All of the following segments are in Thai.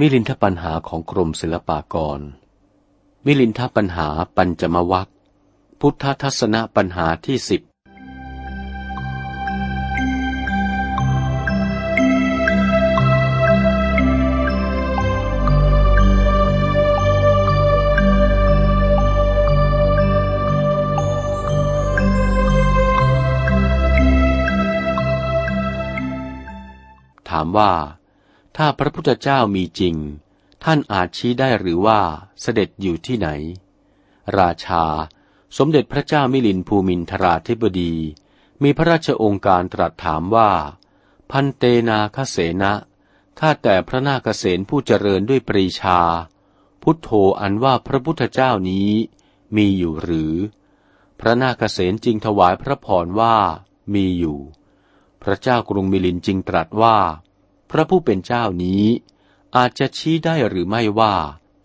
มิลินทปัญหาของกรมศิลปากร มิลินทปัญหาปัญจมวัคพุทธทัศนปัญหาที่สิบ ถามว่า ถ้าพระพุทธเจ้ามีจริง ท่านอาจชี้ได้หรือว่าเสด็จอยู่ที่ไหน ราชา สมเด็จพระเจ้ามิลินภูมินทราธิบดี มีพระราชองค์การตรัสถามว่า พันเตนาคเสนะข้าแต่พระนาคเษนผู้เจริญด้วยปรีชา พุทโธอันว่าพระพุทธเจ้านี้มีอยู่หรือ พระนาคเษนจึงถวายพระพรว่ามีอยู่ พระเจ้ากรุงมิลินจึงตรัสว่า พระผู้เป็นเจ้านี้ อาจจะชี้ได้หรือไม่ว่า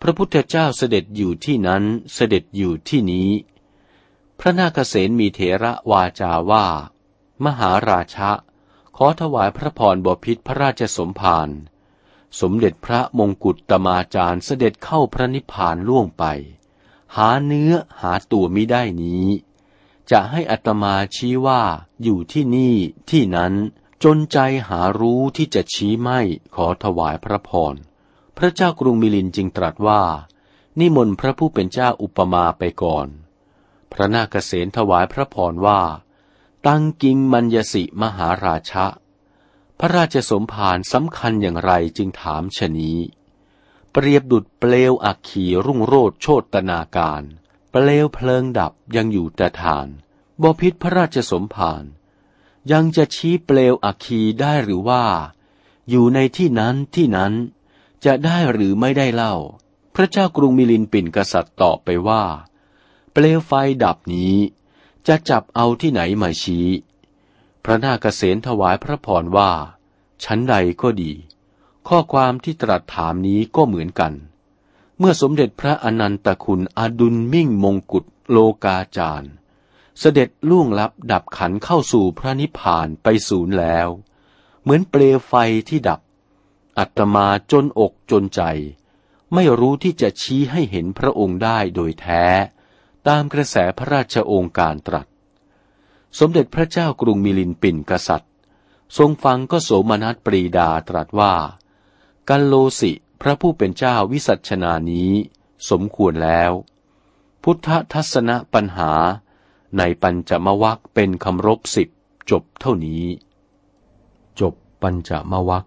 พระพุทธเจ้าเสด็จอยู่ที่นั้นเสด็จอยู่ที่นี้ พระนาคเษนมีเถระวาจาว่า มหาราชะ ขอถวายพระพรบพิษพระราชสมภารสมเด็จพระมงกุฎตมาจารย์เสด็จเข้าพระนิพพานล่วงไป หาเนื้อหาตัวมิได้นี้ จะให้อัตมาชี้ว่าอยู่ที่นี่ที่นั้น จนใจหารู้ที่จะชี้ไม่ขอถวายพระพร พระเจ้ากรุงมิลินจึงตรัสว่า นิมนต์พระผู้เป็นเจ้าอุปมาไปก่อน พระนาคเษนถวายพระพรว่า ตั้งกิงมัญยสิมหาราชะ พระราชสมภารสำคัญอย่างไรจึงถามชนี้ เปรียบดุดเปลวอักขีรุ่งโรดโชตนาการ เปลวเพลิงดับยังอยู่แต่ฐานบพิษพระราชสมภาร ยังจะชี้เปลวอัคคีได้หรือว่า อยู่ในที่นั้นที่นั้น จะได้หรือไม่ได้เล่า พระเจ้ากรุงมิลินปินกษัตริย์ตอบไปว่า เปลวไฟดับนี้ จะจับเอาที่ไหนมาชี้ พระนาคเษนถวายพระพรว่า ชั้นใดก็ดี ข้อความที่ตรัสถามนี้ก็เหมือนกัน เมื่อสมเด็จพระอนันตคุณอดุลมิ่งมงกุฎโลกาจารย์ เสด็จล่วงลับดับขันเข้าสู่พระนิพพานไปศูนย์แล้ว เหมือนเปลวไฟที่ดับ อัตมาจนอกจนใจ ไม่รู้ที่จะชี้ให้เห็นพระองค์ได้โดยแท้ ตามกระแสพระราชองค์การตรัส สมเด็จพระเจ้ากรุงมิลินปินกษัตริย์ ทรงฟังก็โสมนัสปรีดาตรัสว่า กัลโลสิพระผู้เป็นเจ้าวิสัชนานี้ สมควรแล้ว พุทธทัศนปัญหา ในปัญจมวัคเป็นคำรบสิบจบเท่านี้ จบปัญจมวัค